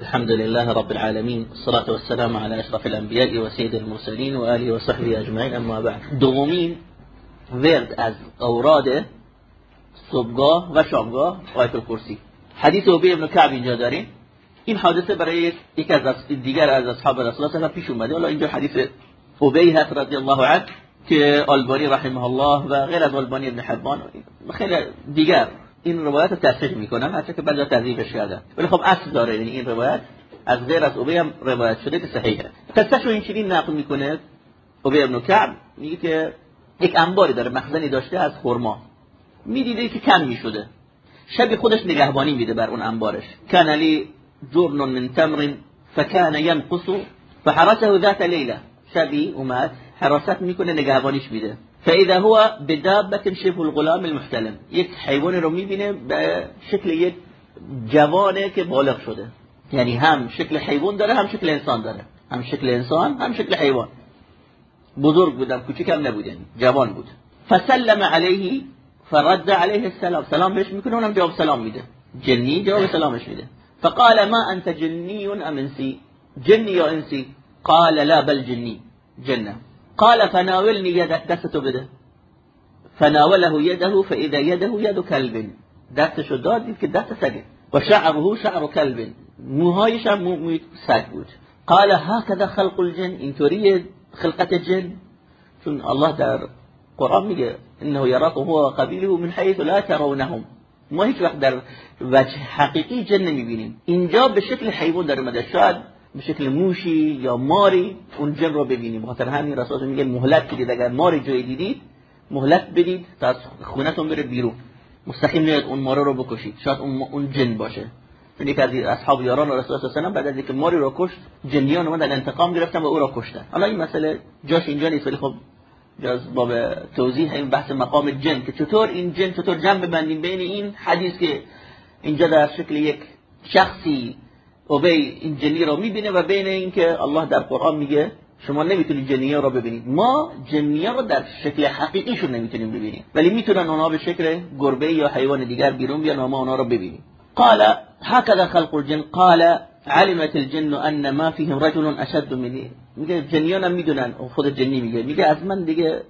الحمد لله رب العالمين الصلاة والسلام على أشرف الأنبياء وسيد المرسلين وآله وصحبه أجمعين أما بعد دومين ورد از اوراد صبحگاه و شامگاه آیت الکرسی حدیث عبی ابن کعب اینجا داریم این حادثه برای یک از دیگر از اصحاب رسول الله پیش اومده حالا اینجا حدیث عبی رضی الله عنه که رحمه الله و غیر از آلبانی ابن حبان خیلی دیگر این روایت رو تصحیح می‌کنن حتی که بعضی تضعیفش کردن ولی خب اصل داره یعنی این روایت. از غیر از ابی هم روایت شده که صحیحه. قصه رو اینجوری نقل می‌کنه. ابی ابن کعب میگه که یک انباری داره مخزنی داشته از خرما. می‌دیده که کم می‌شده. شبی خودش نگهبانی میده بر اون انبارش. کان علی جرن من تمر فكان ينقص فحرسه ذات لیله. شبی اومد حراست می‌کنه نگهبانیش میده. فإذا هو بدابة شبه الغلام المحتلم. یک حیوان رو میبینه شکل یک جوانه که بالغ شده. یعنی هم شکل حیوان داره هم شکل انسان داره. هم شکل انسان هم شکل حیوان. بزرگ بودم کوچیکم نبود یعنی جوان بود. فسلم علیه فرد علیه السلام. سلام بهش میکنه اونم جواب سلام میده. جنی جواب سلامش میده. فقال ما انت جنی ام انسی؟ جنی یا انسی؟ قال لا بل جنی. جنه. قال فناولني يدك دستو بده. فناوله يده فإذا يده يد كلب. دستشو داد دید که دست سگه. و شعره شعر كلب موهایش هم موی سگ بود. قال هكذا خلق الجن. اینطوری خلقت جن. چون الله در قرآن میگه انه یراکم هو قبیله من حیث لا ترونهم. ما هیچ وقت در وجه حقیقی جن نمیبینیم. اینجا به شکل حیوان در اومده. شاید به شکل موشی یا ماری اون جن رو ببینیم. خاطر همین رسول میگه مهلت بدید. اگر ماری جای دیدید مهلت بدید تا از خونتون بره بیرون. مستقیم نیاد اون مارو رو بکشید. شاید اون, جن باشه. چون یک از اصحاب یاران رسول الله صلی بعد از اینکه ماری رو کشت جنیان اومدن انتقام گرفتن و او را کشتن. حالا این مسئله جاش اینجا نیست ولی خب جاز باب توضیح این بحث مقام جن که چطور این جن چطور جمع ببندیم بین این حدیث که اینجا در شکل یک شخصی اوبی این جنی رو می‌بینه و بین اینکه الله در قرآن میگه شما نمی‌تونید جنیه رو ببینید. ما جنیه رو در شکل حقیقیشون نمی‌تونیم ببینیم. ولی می‌تونن اونها به شکل گربه یا حیوان دیگر بیرون بیان و ما اونها رو ببینیم. قال هكذا خلق الجن. قال علمت الجن ان ما فيهم رجل اشد مني میگه جنیان هم می‌دونن. خود جنی میگه. میگه از من دیگه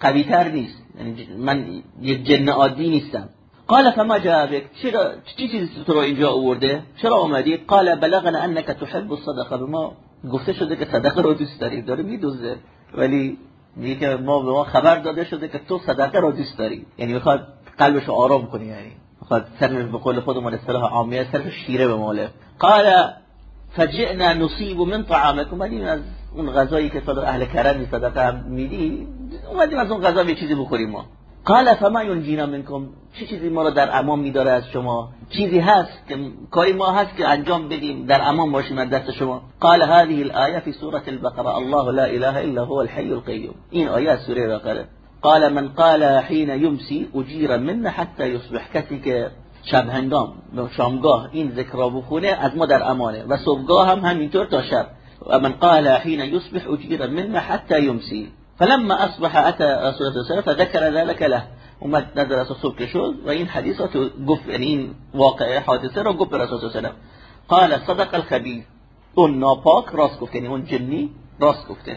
قوی تر نیست. یعنی من یک جن عادی نیستم. قال فما جابك چرا چی چیزی تو رو اینجا آورده؟ چرا اومدی قال بلغنا انك تحب الصدقه. ما گفته شده که صدقه رو دوست داری. داره میدوزه. ولی میگه ما به ما خبر داده شده که تو صدقه رو دوست داری. یعنی می‌خواد قلبش رو آرام کنی یعنی. می‌خواد صرف به قول خودمون اصطلاح عامیه صرف شیره به ماله قال فجئنا نصیب من طعامكم ولی از اون غذایی که صدق اهل کرم صدقه میدی اومدیم از اون غذا یه چیزی بخوریم ما. قال فما ينجينا منكم چه چیزی ما رو در امان میداره از شما؟ چیزی هست که کاری ما هست که انجام بدیم در امان باشیم از دست شما. قال هذه الايه في سوره البقره الله لا اله الا هو الحي القيوم این آیه از سوره بقره. قال من قال حين يمسي اجير منه حتى يصبح که شب هنگام شامگاه این ذکر را بخونه از ما در امانه و صبحگاه هم همینطور تا شب. و من قال حين يصبح اجير منه حتى يمسي فلما اصبح اتى رسول الله صلى فذكر ذلك له. اومد نظر رسول صبح شد و این حدیثات گفت یعنی این واقعه حادثه رو گفت به رسول الله قال صدق الخبيث اون ناپاک راست گفت یعنی اون جنی راست گفته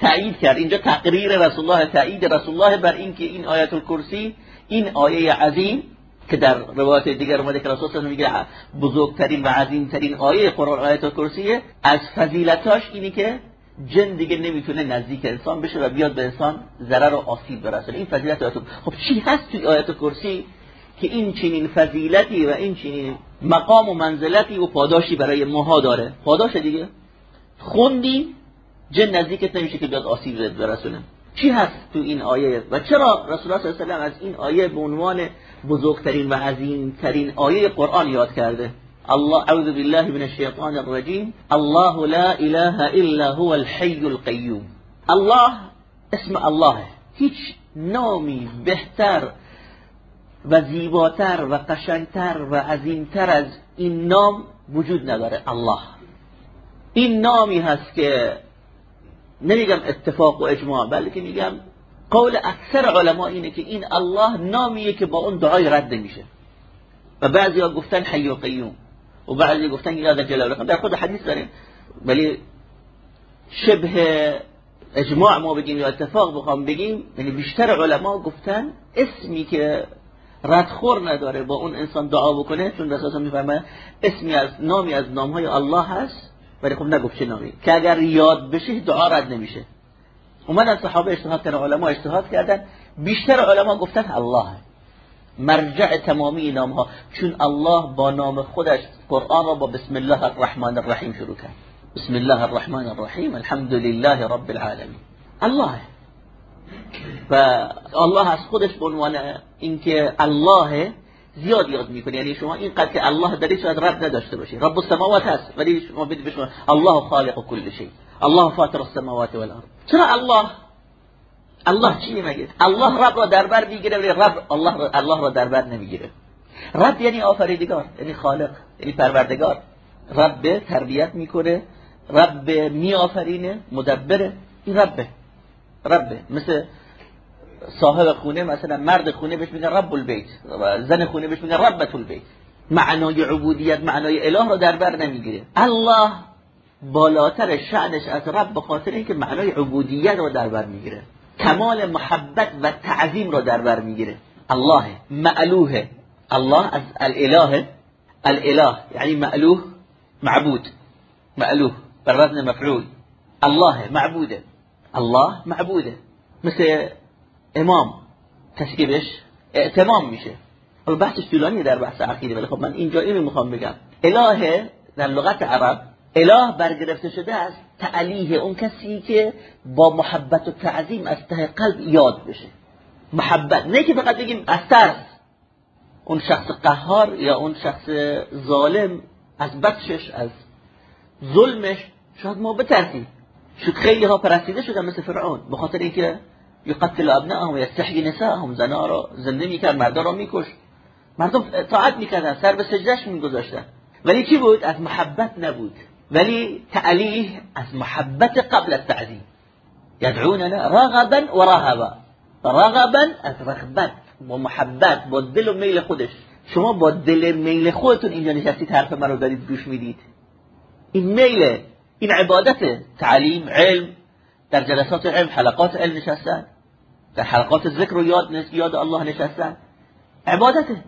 تایید کرد. اینجا تقریر رسول الله تایید رسول الله بر اینکه این آیت الکرسی این آیه عظیم که در روایت دیگر اومده که رسول الله میگه بزرگترین و عظیمترین آیه قرآن آیت الکرسیه از فضیلتاش اینی که جن دیگه نمی‌تونه نزدیک انسان بشه و بیاد به انسان ضرر و آسیب برسونه. این فضیلت آیت خب چی هست توی آیت کرسی که این چنین فضیلتی و این چنین مقام و منزلتی و پاداشی برای ماها داره؟ پاداش دیگه. خوندی جن نزدیکت نمیشه که بیاد آسیب برسونه. چی هست تو این آیه؟ و چرا رسول الله صلی الله علیه و از این آیه به عنوان بزرگترین و عظیمترین آیه قرآن یاد کرده؟ الله أعوذ بالله من الشيطان الرجيم. الله لا إله إلا هو الحي القيوم. الله اسم الله. هیچ نامی بهتر و زیباتر و قشنگتر و عظیمتر از این نام وجود نداره الله. این نامی هست که نمیگم اتفاق و اجماع بلکه میگم قول اکثر علما اینه که این الله نامیه که با اون دعای رد میشه و بعضی ها گفتن حی و قیوم و بعضی گفتن یاد جلاله در خود حدیث داریم. ولی شبه اجماع ما بگیم یا اتفاق بخوام بگیم یعنی بیشتر علما گفتن اسمی که ردخور نداره با اون انسان دعا بکنه چون رسول میفرمه اسمی از نامی از نامهای الله هست ولی خب نگفت چه نامی. که اگر یاد بشه دعا رد نمیشه. اومدن صحابه اجتهاد کردن علما اجتهاد کردن بیشتر علما گفتن الله مرجع تمامی نام ها چون الله با نام خودش قرآن را با بسم الله الرحمن الرحیم شروع کرد. بسم الله الرحمن الرحیم الحمد لله رب العالمین. الله. و الله از خودش به عنوان اینکه الله زیاد یاد می‌کنه. یعنی شما اینقدر که الله در شاید رب نداشته باشی. رب السماوات هست ولی شما بدید بشما الله خالق كل شيء الله فاطر السماوات والارض. چرا الله الله چی میگه الله رب را دربر می‌گیره ولی رب الله الله را دربر نمی‌گیره رب یعنی آفریدگار یعنی خالق یعنی پروردگار رب تربیت می‌کنه رب میآفرینه مدبره این ربه ربه مثل صاحب خونه مثلا مرد خونه بهش میگن رب البیت زن خونه بهش میگن ربت البیت معنای عبودیت معنای اله رو در بر نمی‌گیره الله بالاتر شعنش از رب به خاطر اینکه معنای عبودیت رو در بر می‌گیره کمال محبت و تعظیم رو در بر می‌گیره. الله معلوه. الله از الاله الاله یعنی معلوه معبود. معلوه. بر وزن مفعول. الله معبوده. الله معبوده. مثل امام. بهش اعتمام میشه. حالا بحثش طولانی در بحث عقیده ولی خب من اینجا اینو می‌خوام بگم. اله در لغت عرب اله برگرفته شده از تعلیه اون کسی که با محبت و تعظیم از ته قلب یاد بشه. محبت نه که فقط بگیم از ترس. اون شخص قهار یا اون شخص ظالم از بخشش از ظلمش شاید ما بترسیم. شد خیلی ها پرستیده شدن مثل فرعون به خاطر اینکه یقتل ابنائهم و یستحیی نساءهم زنا را زنده می‌کرد مردا را میکش مردم طاعت می‌کردن سر به سجدهش میگذاشتن. ولی چی بود؟ از محبت نبود. ولی تعلیه از محبت قبل التعظیم یدعوننا رغبا و رهبا رغبا از رغبت با محبت. با دل و میل خودش. شما با دل میل خودتون اینجا نشستید حرف من رو دارید گوش می‌دید. این میله این عبادت تعلیم علم. در جلسات علم حلقات علم نشستن. در حلقات ذکر و یاد یاد الله نشستن. عبادته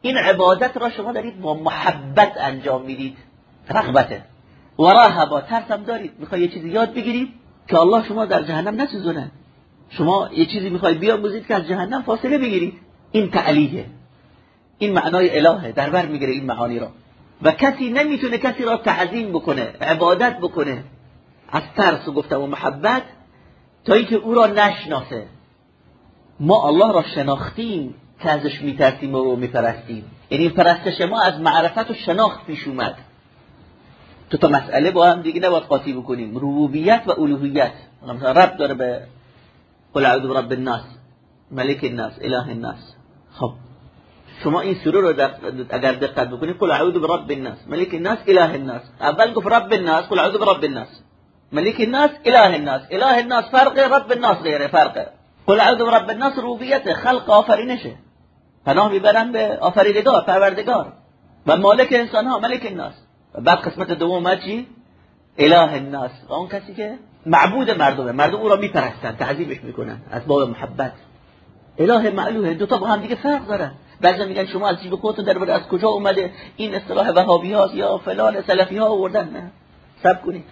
این عبادت را شما دارید با محبت انجام می‌دید. رغبته و راهبا ترسم دارید. می‌خوای یه چیزی یاد بگیرید که الله شما در جهنم نسوزونه. شما یه چیزی می‌خوای بیاموزید که از جهنم فاصله بگیرید. این تعلیه. این معنای الهه. در بر می‌گیره این معانی را. و کسی نمی‌تونه کسی را تعظیم بکنه عبادت بکنه. از ترس و گفتم و محبت تا اینکه او را نشناسه. ما الله را شناختیم که ازش میترسیم و میپرستیم. یعنی پرستش ما از معرفت و شناخت پیش اومد. تو تا مسئله با هم دیگه نباید قاطی بکنیم. ربوبیت و الوهیت. مثلا رب داره به قل اعوذ برب الناس ملک الناس اله الناس. خب. شما این سوره رو اگر دقت بکنید قل اعوذ برب الناس ملک الناس اله الناس. اول گفت رب الناس قل اعوذ برب الناس. ملك الناس اله الناس. اله الناس فرق رب الناس غیره فرق. قل اعوذ برب الناس ربوبیت خلق آفرینشه. پناه می‌برن به آفریدگار پروردگار. و مالک انسان ها ملک الناس. بعد قسمت دوم چی؟ اله الناس. اون کسی که معبود مردمه. مردم او را میپرستن تعظیمش می‌کنن از باب محبت. اله معلوه دو تا با هم دیگه فرق دارن بعضی میگن شما از جیب خودتون در از کجا اومده؟ این اصطلاح وهابی ها یا فلان سلفی ها آوردن. نه. صبر کنید.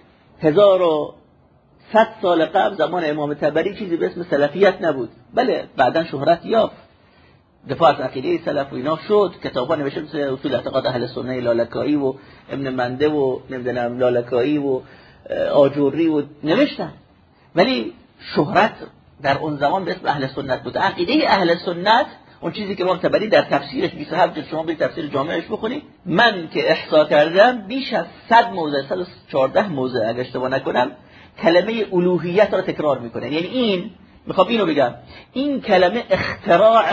هزار و صد سال قبل زمان امام طبری چیزی به اسم سلفیت نبود. بله بعدا شهرت یافت. دفاع از عقیده سلف و اینا شد. کتابا نوشته مثل اصول اعتقاد اهل سنت لالکایی و ابن منده و نمی‌دونم لالکایی و آجوری و نوشتن. ولی شهرت در اون زمان به اسم اهل سنت بود. عقیده اهل سنت اون چیزی که امام تبری در تفسیرش 27 جلد شما به تفسیر جامعش بخونید. من که احصا کردم بیش از 100 موضع 114 موضع اگه اشتباه نکنم کلمه الوهیت را تکرار می‌کنه. یعنی این می‌خوام اینو بگم. این کلمه اختراع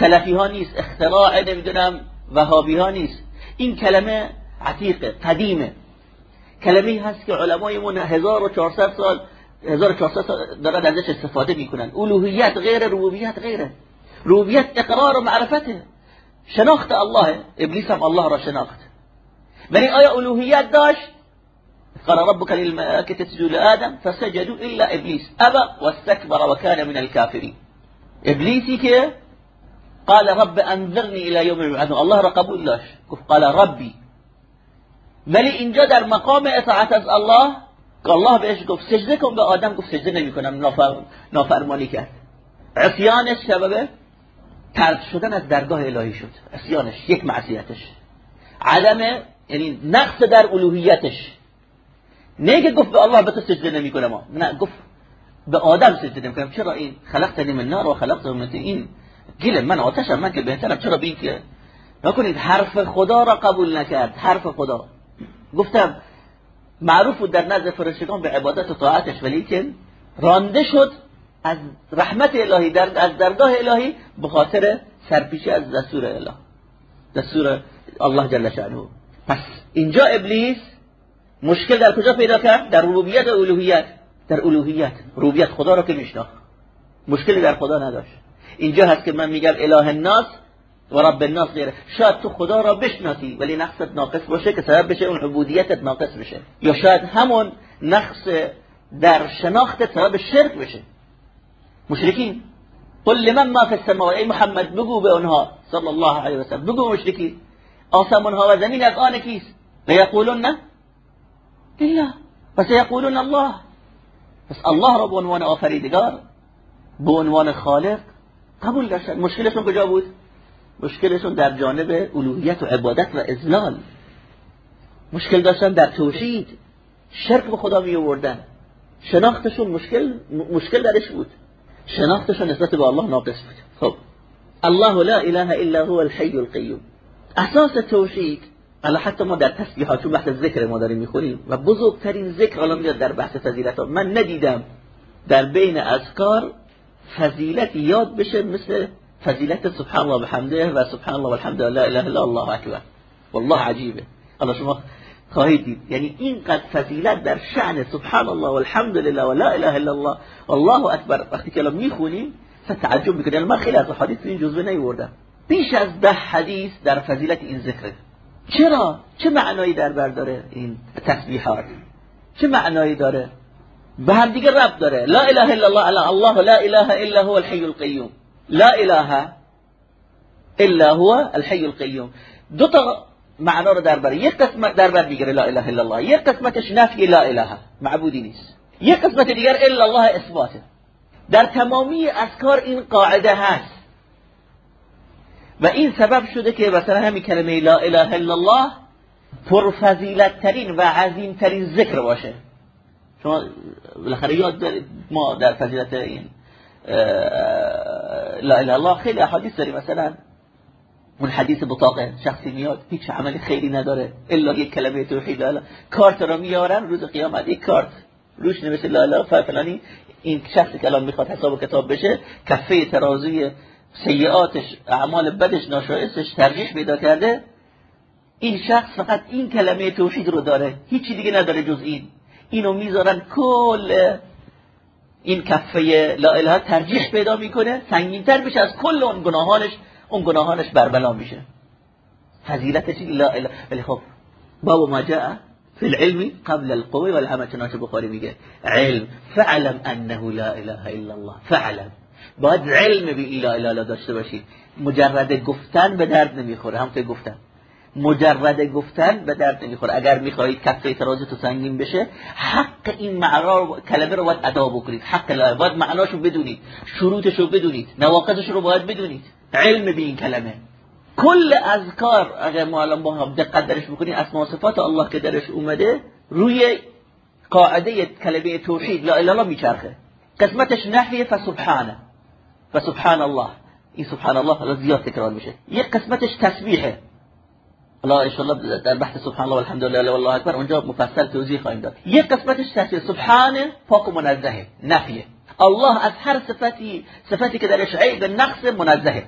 سلفی ها نیست اختراع نمیدونم وهابی ها نیست. این کلمه عتیقه قدیمه. کلمه هست که علمایمون 1400 سال 1400 سال دارن ازش استفاده میکنن. الوهیت غیر ربوبیت غیره. ربوبیت اقرار و معرفته. شناخت الله ابلیس هم الله را شناخت. ولی آیا الوهیت داشت؟ قال ربك للملائكة تسجدوا لآدم فسجدوا إلا إبليس أبى واستكبر وكان من الكافرين. إبليسي که قال رب انظرني الى يوم يبعثون الله را قبول داشت. گفت قال ربي ولی اینجا در مقام اطاعت از الله که الله بهش گفت سجده کن به آدم. گفت سجده نمی کنم. نافر... نافرمانی کرد. عصیانش سبب ترد شدن از درگاه الهی شد. عصیانش یک معصیتش. عدم یعنی نقص در الوهیتش. نه که گفت به الله به تو سجده نمی کنم. نه گفت به آدم سجده نمی کنم. چرا این خلقتنی من نار و خلقت من این گله من آتشم من که بهترم. چرا بین که نکنید حرف خدا را قبول نکرد؟ حرف خدا. گفتم معروف بود در نزد فرشتگان به عبادت و طاعتش ولی که رانده شد از رحمت الهی در از درگاه الهی به خاطر سرپیچی از دستور اله. دستور الله جل شانه پس اینجا ابلیس مشکل در کجا پیدا کرد؟ در ربوبیت و الوهیت. در الوهیت. ربوبیت خدا را که میشناخت. مشکلی در خدا نداشت. اینجا هست که من میگم اله الناس و رب الناس غیره. شاید تو خدا را بشناسی ولی نقصت ناقص باشه که سبب بشه اون عبودیتت ناقص بشه. یا شاید همون نقص در شناخت سبب شرک بشه. مشرکین قل لمن ما فی السماوات ای محمد بگو به اونها صلی الله علیه و سلم بگو مشرکین آسمان ها و زمین از آن کیست؟ و یقولون نه؟ یقولون الله. پس الله را به عنوان آفریدگار به عنوان خالق قبول داشتن مشکلشون کجا بود؟ مشکلشون در جانب الوهیت و عبادت و ازلال مشکل داشتن در توحید. شرک به خدا می آوردن شناختشون مشکل مشکل درش بود. شناختشون نسبت به الله ناقص بود. خب. الله لا اله الا هو الحي القيوم اساس توحید الان حتی ما در تسبیحات چون بحث ذکر ما داریم می‌خوریم و بزرگترین ذکر الان میاد در بحث فضیلت ها من ندیدم در بین اذکار فضیلت یاد بشه مثل فضیلت سبحان الله بحمده و سبحان الله والحمد لا اله الا الله اکبر. والله عجیبه. حالا شما خواهید دید. یعنی اینقدر فضیلت در شأن سبحان الله والحمد لله و لا اله الا الله. والله اکبر. وقتی که الان می‌خونیم تعجب می‌کنید یعنی من خیلی از حدیث این جزوه نیوردم. بیش از ده حدیث در فضیلت این ذکره. چرا؟ چه معنایی در بر داره این تسبیحات؟ چه معنایی داره؟ به هم دیگه رب داره. لا إله إلا الله. الله لا إله إلا هو الحي القيوم. لا إله إلا هو الحي القيوم. دو تا معنا رو در بر یک قسمت در بر میگیره لا إله إلا الله. یک قسمتش نفی لا إله. معبودی نیست. یک قسمت دیگر إلا الله اثباته در تمامی اذکار این قاعدة هست. و این سبب شده که مثلا همین کلمه لا إله إلا الله پرفضیلت ترین و عظیم ترین ذکر باشه. شما بالاخره یاد دارید ما در فضیلت این لا اله الله خیلی احادیث داریم. مثلا اون حدیث بطاقه شخصی میاد هیچ عملی خیلی نداره الا یک کلمه توحید لا کارت را میارن روز قیامت یک کارت روش نوشته لا اله فلانی این شخصی که الان می‌خواد حساب کتاب بشه کفه ترازوی سیئاتش اعمال بدش ناشایستش ترجیح پیدا کرده این شخص فقط این کلمه توحید رو داره هیچی دیگه نداره جز این. اینو می‌ذارن کل این کفه لا اله ترجیح پیدا می‌کنه سنگینتر میشه از کل اون گناهانش اون گناهانش بربلا میشه. فضیلتش لا اله ولی خب باب ما جاء في العلم قبل القوي والعمل چنانچه بخاری میگه علم فعلم انه لا اله الا الله فعلم. باید علم به لا اله الا داشته باشید مجرد گفتن به درد نمی‌خوره هم که گفتن مجرد گفتن به درد نمی‌خوره. اگر می‌خواهید کفه تو سنگین بشه حق این معنا کلمه رو باید ادا بکنید. حق باید معناشو بدونید. شروطشو بدونید. نواقضش رو باید بدونید. علم به این کلمه. کل اذکار اگر ما الان با هم دقت درش بکنید اسما صفات الله که درش اومده روی قاعده کلمه توحید لا اله الا میچرخه. قسمتش نحیه فسبحانه. فسبحان الله. این سبحان الله زیاد تکرار میشه. یک قسمتش تسبیحه. الله ان در بحث سبحان الله والحمد لله والله اکبر اونجا مفصل توضیح خواهیم داد. یک قسمتش تفسیر سبحان پاک و منزهه نفیه. الله از هر صفتی صفتی که درش عیب نقص منزهه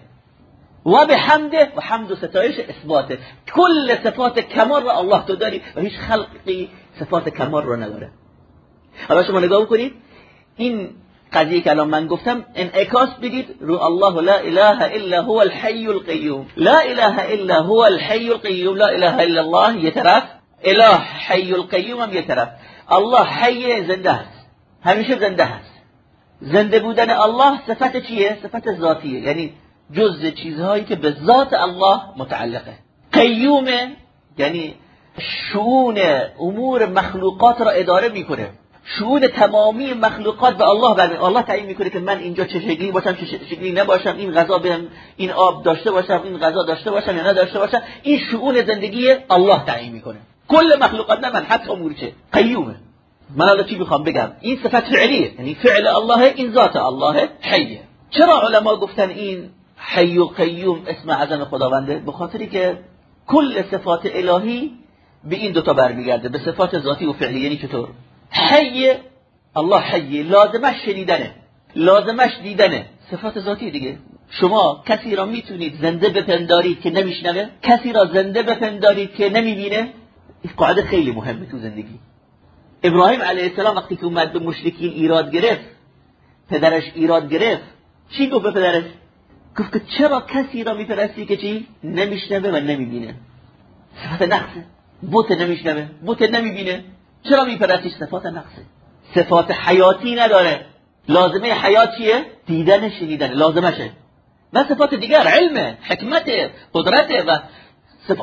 و به حمده و حمد و ستایش اثباته. کل صفات کمال را الله تو داری و هیچ خلقی صفات کمال رو نداره. حالا شما نگاه کنید این قضیه که الان من گفتم انعکاس بدید رو الله لا اله الا هو الحی القیوم. لا اله الا هو الحی القیوم. لا اله الا الله یه طرف اله حی القیوم هم یه طرف. الله حی زنده است. همیشه زنده هست زنده بودن الله صفت چیه؟ صفت ذاتیه. یعنی جز چیزهایی که به ذات الله متعلقه. قیومه یعنی شؤون امور مخلوقات را اداره می‌کنه. شؤون تمامی مخلوقات به الله بر الله تعیین می‌کنه که من اینجا چه شکلی باشم چه شکلی نباشم این غذا بهم این آب داشته باشم این غذا داشته باشم یا نداشته باشم این شؤون زندگی الله تعیین می‌کنه. کل مخلوقات نه من حتی امور چه؟ قیومه. من الان چی می‌خوام بگم؟ این صفت فعلیه. یعنی فعل الله این ذات الله حیه. چرا علما گفتن این حی و قیوم اسم عظم خداونده؟ به خاطری که کل صفات الهی به این دوتا برمیگرده به صفات ذاتی و فعلی. یعنی چطور؟ حی الله حی لازمش شنیدنه. لازمش دیدنه. صفات ذاتی دیگه. شما کسی را می‌تونید زنده بپندارید که نمیشنوه؟ کسی را زنده بپندارید که نمی‌بینه؟ این قاعده خیلی مهمه تو زندگی. ابراهیم علیه السلام وقتی که اومد به مشرکین ایراد گرفت پدرش ایراد گرفت چی گفت به پدرش؟ گفت که چرا کسی را میپرستی که چی؟ نمیشنوه و نمی‌بینه. صفت نقصه بوت نمیشنوه. بوت نمی‌بینه. چرا میپرستی صفات نقصه صفات حیاتی نداره. لازمه حیات چیه؟ دیدن شنیدن. لازمشه. و صفات دیگر علم حکمت قدرت و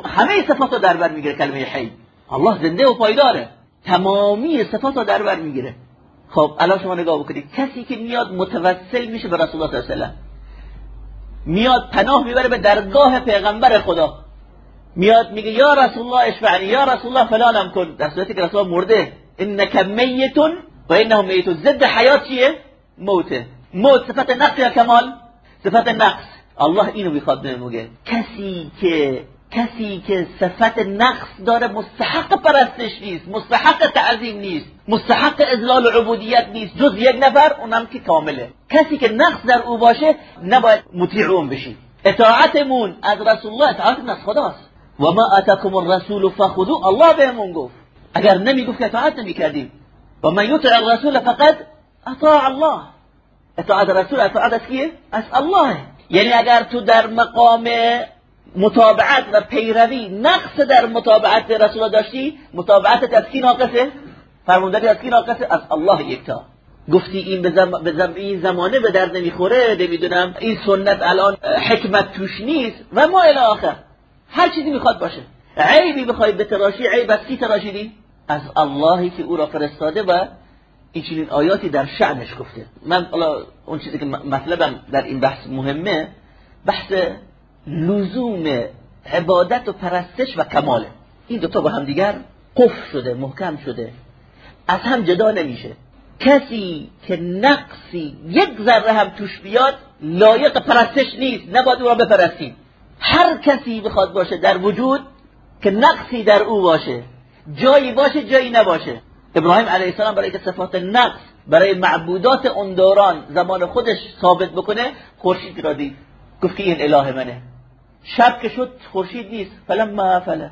همه صفات رو در بر می‌گیره کلمه حی. الله زنده و پایداره. تمامی صفات رو در بر می‌گیره. خب الان شما نگاه بکنید. کسی که میاد متوسل میشه به رسول الله صلی الله علیه و میاد پناه می‌بره به درگاه پیغمبر خدا. میاد میگه یا رسول الله اشفعنی یا رسول الله فلانم کن. در صورتی که رسول الله مرده. انک میتون و انه میتون. ضد حیات چیه؟ موته. موت صفت نقص یا کمال؟ صفت نقص. الله اینو می‌خواد بگه کسی که کسی که صفت نقص داره مستحق پرستش نیست مستحق تعظیم نیست مستحق ازلال عبودیت نیست جز یک نفر اونم که کامله. کسی که نقص در او باشه نباید مطیعون بشی. اطاعتمون از رسول الله اطاعت از خداست. و ما اتاکم الرسول فخذو الله بهمون گفت. اگر نمی‌گفت که اطاعت نمی‌کردیم. و من یطع الرسول فقد اطاع الله. اطاعت رسول اطاعت از کیه؟ از الله. یعنی اگر تو در مقام متابعت و پیروی نقص در متابعت رسول داشتی متابعت از کی ناقصه؟ فرمونداری از کی ناقصه؟ از الله یکتا. گفتی این به, زم... به این زمانه به درد نمی‌خوره نمی‌دونم. این سنت الان حکمت توش نیست. و ما الی آخر. هر چیزی می‌خواد باشه. عیبی بخوای تراشی عیب از کی تراشیدی از اللهی که او را فرستاده و این چنین آیاتی در شعنش گفته. من اون چیزی که مطلبم در این بحث مهمه بحث لزوم عبادت و پرستش و کماله. این دوتا با هم دیگر قف شده محکم شده. از هم جدا نمیشه. کسی که نقصی یک ذره هم توش بیاد لایق پرستش نیست. نباید او را بپرستیم. هر کسی بخواد باشه در وجود که نقصی در او باشه جایی باشه جایی نباشه. ابراهیم علیه السلام برای که صفات نقص برای معبودات اون دوران زمان خودش ثابت بکنه خورشید را دید. گفت که این اله منه. شب که شد خورشید نیست. فلما فله.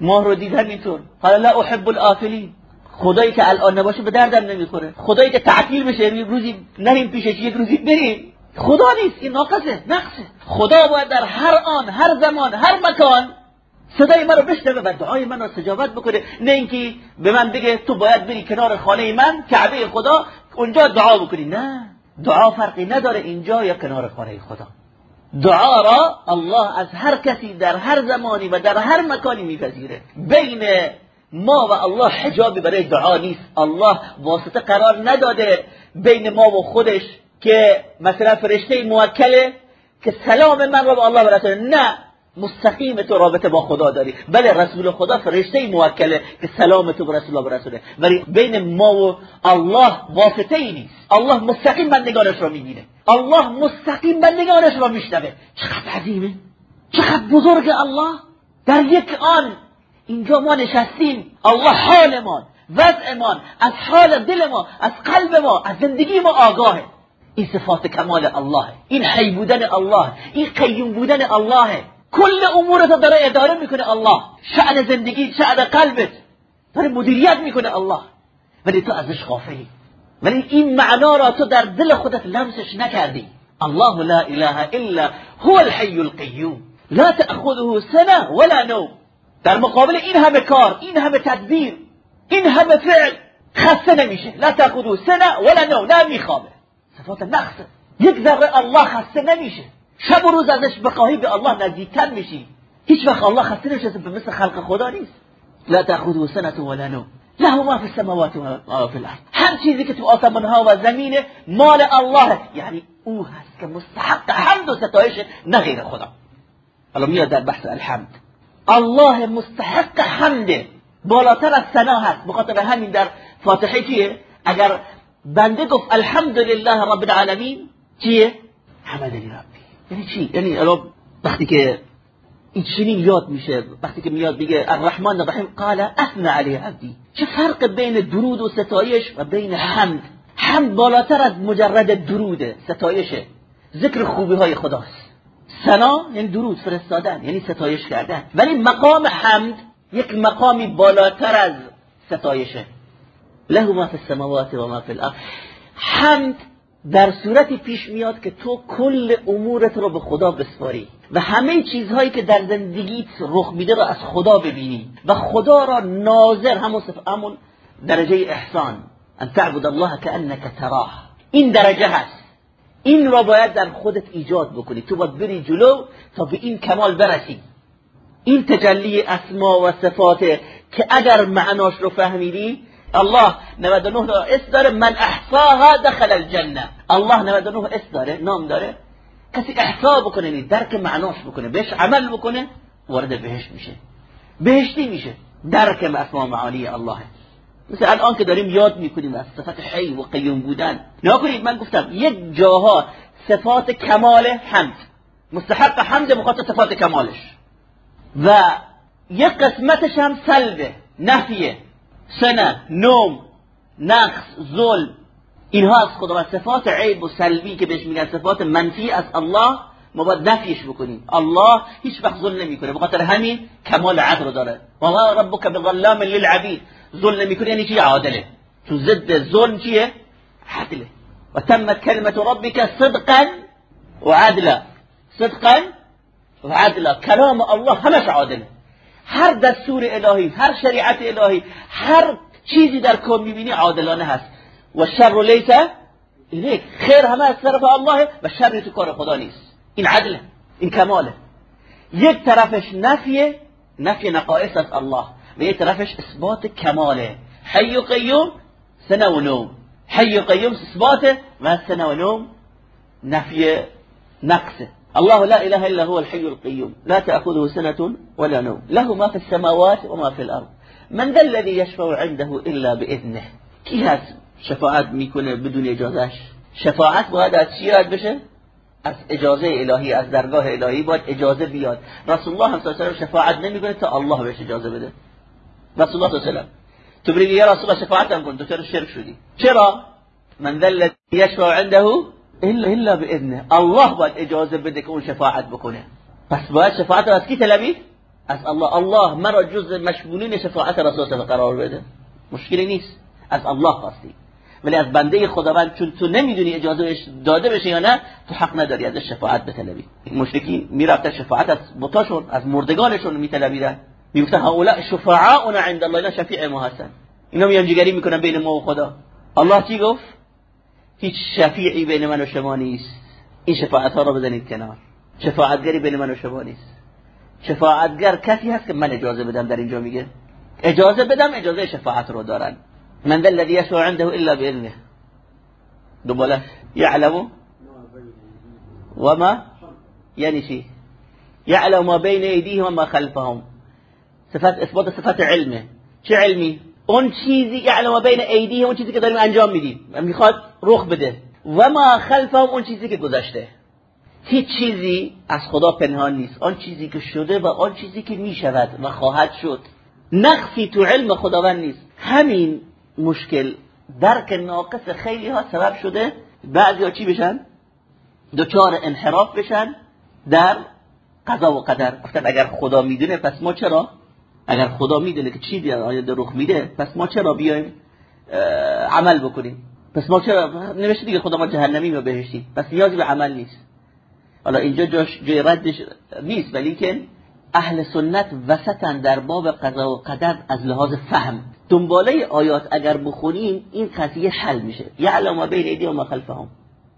ماه رو دید همینطور. حالا لا احب الافلین خدایی که الان نباشه به دردم نمی‌خوره. خدایی که تعطیل بشه یک روزی نریم پیشش یک روزی بریم. خدا نیست این ناقصه نقصه. خدا باید در هر آن هر زمان هر مکان صدای من رو بشنوه و دعای من رو استجابت بکنه. نه اینکه به من بگه تو باید بری کنار خانه من کعبه خدا اونجا دعا بکنی. نه دعا فرقی نداره اینجا یا کنار خانه خدا. دعا را الله از هر کسی در هر زمانی و در هر مکانی میپذیره. بین ما و الله حجابی برای دعا نیست. الله واسطه قرار نداده بین ما و خودش که مثلا فرشته موکله که سلام من را به الله برسونه. نه مستقیم تو رابطه با خدا داری. بله رسول خدا فرشته موکله که سلام تو به رسول الله برسونه. ولی بین ما و الله واسطه ای نیست. الله مستقیم بندگانش را می‌بینه. الله مستقیم بندگانش را میشنوه. چقدر عظیمه. چقدر بزرگ الله. در یک آن اینجا ما نشستیم. الله حالمان وضعمان از حال دل ما از قلب ما از زندگی ما آگاهه. این صفات کمال الله این حی بودن الله این قیوم بودن الله. کل امورت داره اداره می‌کنه الله. شعن زندگی شعن قلبت. داره مدیریت می‌کنه الله. ولی تو ازش غافلی. ولی این معنا را تو در دل خودت لمسش نکردی. الله لا اله الا هو الحي القيوم لا تأخذه سنه ولا نوم. در مقابل این همه کار این همه تدبیر این همه فعل خسته نمیشه. لا تأخذه سنه ولا نوم. نه میخوابه. صفات نقصه یک ذره الله خسته نمیشه. شب و روز ازش بخواهی به الله نزدیکتر میشی. هیچ وقت الله خسته نمیشه به مثل خلق خدا نیست. لا تأخذه سنه ولا نوم. له ما في السماوات و ما في الارض هر چیزی که تو آسمان ها و زمین مال الله یعنی او هست که مستحق حمد و ستایش نه غیر خدا. حالا میاد در بحث الحمد. الله مستحق حمده. بالاتر از ثنا هست. بخاطر همین در فاتحه چیه اگر بنده گفت الحمد لله رب العالمین. چیه؟ حمدنی ربی. یعنی چی؟ یعنی وقتی که این چنین یاد میشه وقتی که میاد بگه الرحمن الرحیم. قال اثنى علی عبدی. چه فرق بین درود و ستایش و بین حمد؟ حمد بالاتر از مجرد دروده ستایشه ذکر خوبی های خداست. سنا یعنی درود فرستادن یعنی ستایش کردن. ولی مقام حمد یک مقامی بالاتر از ستایشه. له ما فی السماوات و ما فی الارض. حمد در صورتی پیش میاد که تو کل امورت رو به خدا بسپاری و همه چیزهایی که در زندگیت رخ میده رو از خدا ببینی و خدا را ناظر همون همون درجه احسان. ان تعبد الله كانك تراه. این درجه هست. این را باید در خودت ایجاد بکنی. تو باید بری جلو تا به این کمال برسی. این تجلی اسما و صفات که اگر معناش رو فهمیدی الله 99 تا اسم داره من احصاها دخل الجنه. الله 99 اسم داره نام داره. کسی احصا بکنه یعنی درک معناش بکنه بهش عمل بکنه وارد بهشت میشه. بهشتی میشه درک اسما معانی الله. مثل الان که داریم یاد می‌کنیم از صفت حی و قیوم بودن. نها کنید من گفتم یک جاها صفات کمال حمد. مستحق حمد مخاطب صفات کمالش. و یک قسمتش هم سلبه نفیه. سنة نوم نقص ظلم. اینها از خدا صفات عیب و سلبی که بهش میگن صفات منفی از الله ما باید نفیش بکنیم. الله هیچ وقت ظلم نمیکنه. بخاطر همین کمال عدل داره. و ما ربک بظلام للعبید. ظلم نمیکنه یعنی چی؟ عادله. تو ضد ظلم چیه؟ عدله. و تمت کلمت ربک صدقا و عدلا. صدقا و عدلا. کلام الله همش عادله. هر دستور الهی هر شریعت الهی هر چیزی در کون می‌بینی عادلانه هست. و شر لیس الیک. خیر همه از طرف الله و شر تو کار خدا نیست. این عدله این کماله. یک طرفش نفیه نفی نقائص از الله. و یک طرفش اثبات کماله. حی و قیوم سنه و نوم. حی و قیوم اثباته و سنه و نوم نفی نقصه الله لا إله إلا هو الحي القيوم. لا تأخذه سنة ولا نوم. له ما في السماوات وما في الأرض. من ذا الذي يشفع عنده إلا بإذنه؟ کی هست شفاعت میکنه بدون باید از چی رد بشه؟ از اجازه الهی از درگاه الهی باید اجازه بیاد. رسول الله صلی الله علیه و شفاعت نمیکنه تا الله بهش اجازه بده. رسول الله صلی الله علیه تو بگی یا رسول الله شفاعت هم کن. تو چرا شرک شدی؟ چرا؟ من ذا الذي يشفع عنده الا باذنه الله باید اجازه بده که اون شفاعت بکنه. پس باید شفاعت از کی طلبی از الله. الله مرا جز مشمولین شفاعت رسول الله قرار بده. مشکلی نیست. از الله خواستی. ولی از بنده خداوند چون تو نمی‌دونی اجازه داده بشه یا نه تو حق نداری از شفاعت بطلبی مشرکین می‌رفتن شفاعت از بتاشون از مردگانشون میطلبیدن می‌گفتن هؤلاء شفعاؤنا عند الله اینا شفیع ما هستن. اینا میان جگری می‌کنن بین ما و خدا. الله چی گفت؟ هیچ شفیعی بین من و شما نیست. این شفاعت ها رو بزنید کنار. شفاعتگری بین من و شما نیست. شفاعتگر کسی هست که من اجازه بدم در اینجا میگه؟ اجازه بدم اجازه شفاعت رو دارن. من ذا الذي يشفع عنده الا باذنه دوباره يعلم وما يعني شيء يعلم ما بين ايديهم وما خلفهم. صفات اثبات صفات علمه. چه علمی؟ اون چیزی یعلم ما بین ایدیهم اون چیزی که داریم انجام میدیم. میخواد رخ بده. و ما خلفهم اون چیزی که گذشته. هیچ چیزی از خدا پنهان نیست. آن چیزی که شده و آن چیزی که می‌شود و خواهد شد. نقصی تو علم خداوند نیست. همین مشکل درک ناقص خیلی ها سبب شده. بعضی ها چی بشن؟ دوچار انحراف بشن در قضا و قدر. گفتن اگر خدا می‌دونه پس ما چرا؟ اگر خدا می‌دونه که چی در آینده رخ میده؟ پس ما چرا بیایم عمل بکنیم؟ پس ما چرا نوشته دیگه خدا ما جهنمی و بهشتی پس نیازی به عمل نیست. حالا اینجا جاش جای ردش نیست ولی که اهل سنت وسطن در باب قضا و قدر از لحاظ فهم. دنباله آیات اگر بخونیم این قضیه حل میشه. یعلم ما بین ایدی و ما خلفهم.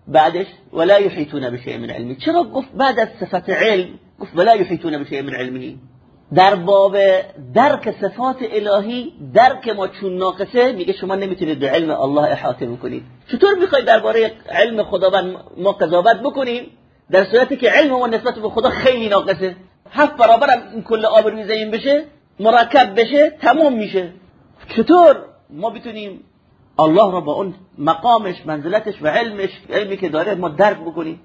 بعدش ولا یحیطون بشیء من علمی. چرا گفت بعد از صفت علم گفت ولا یحیطون بشیء من علمه در باب درک صفات الهی درک ما چون ناقصه میگه شما نمی‌تونید به علم الله احاطه بکنید. چطور می‌خواید درباره علم خداوند ما قضاوت بکنیم؟ در صورتی که علم ما نسبت به خدا خیلی ناقصه. هفت برابر این کل آب روی زمین بشه مرکب بشه تموم میشه. چطور ما بتونیم الله را با اون مقامش منزلتش و علمش علمی که داره ما درک بکنیم؟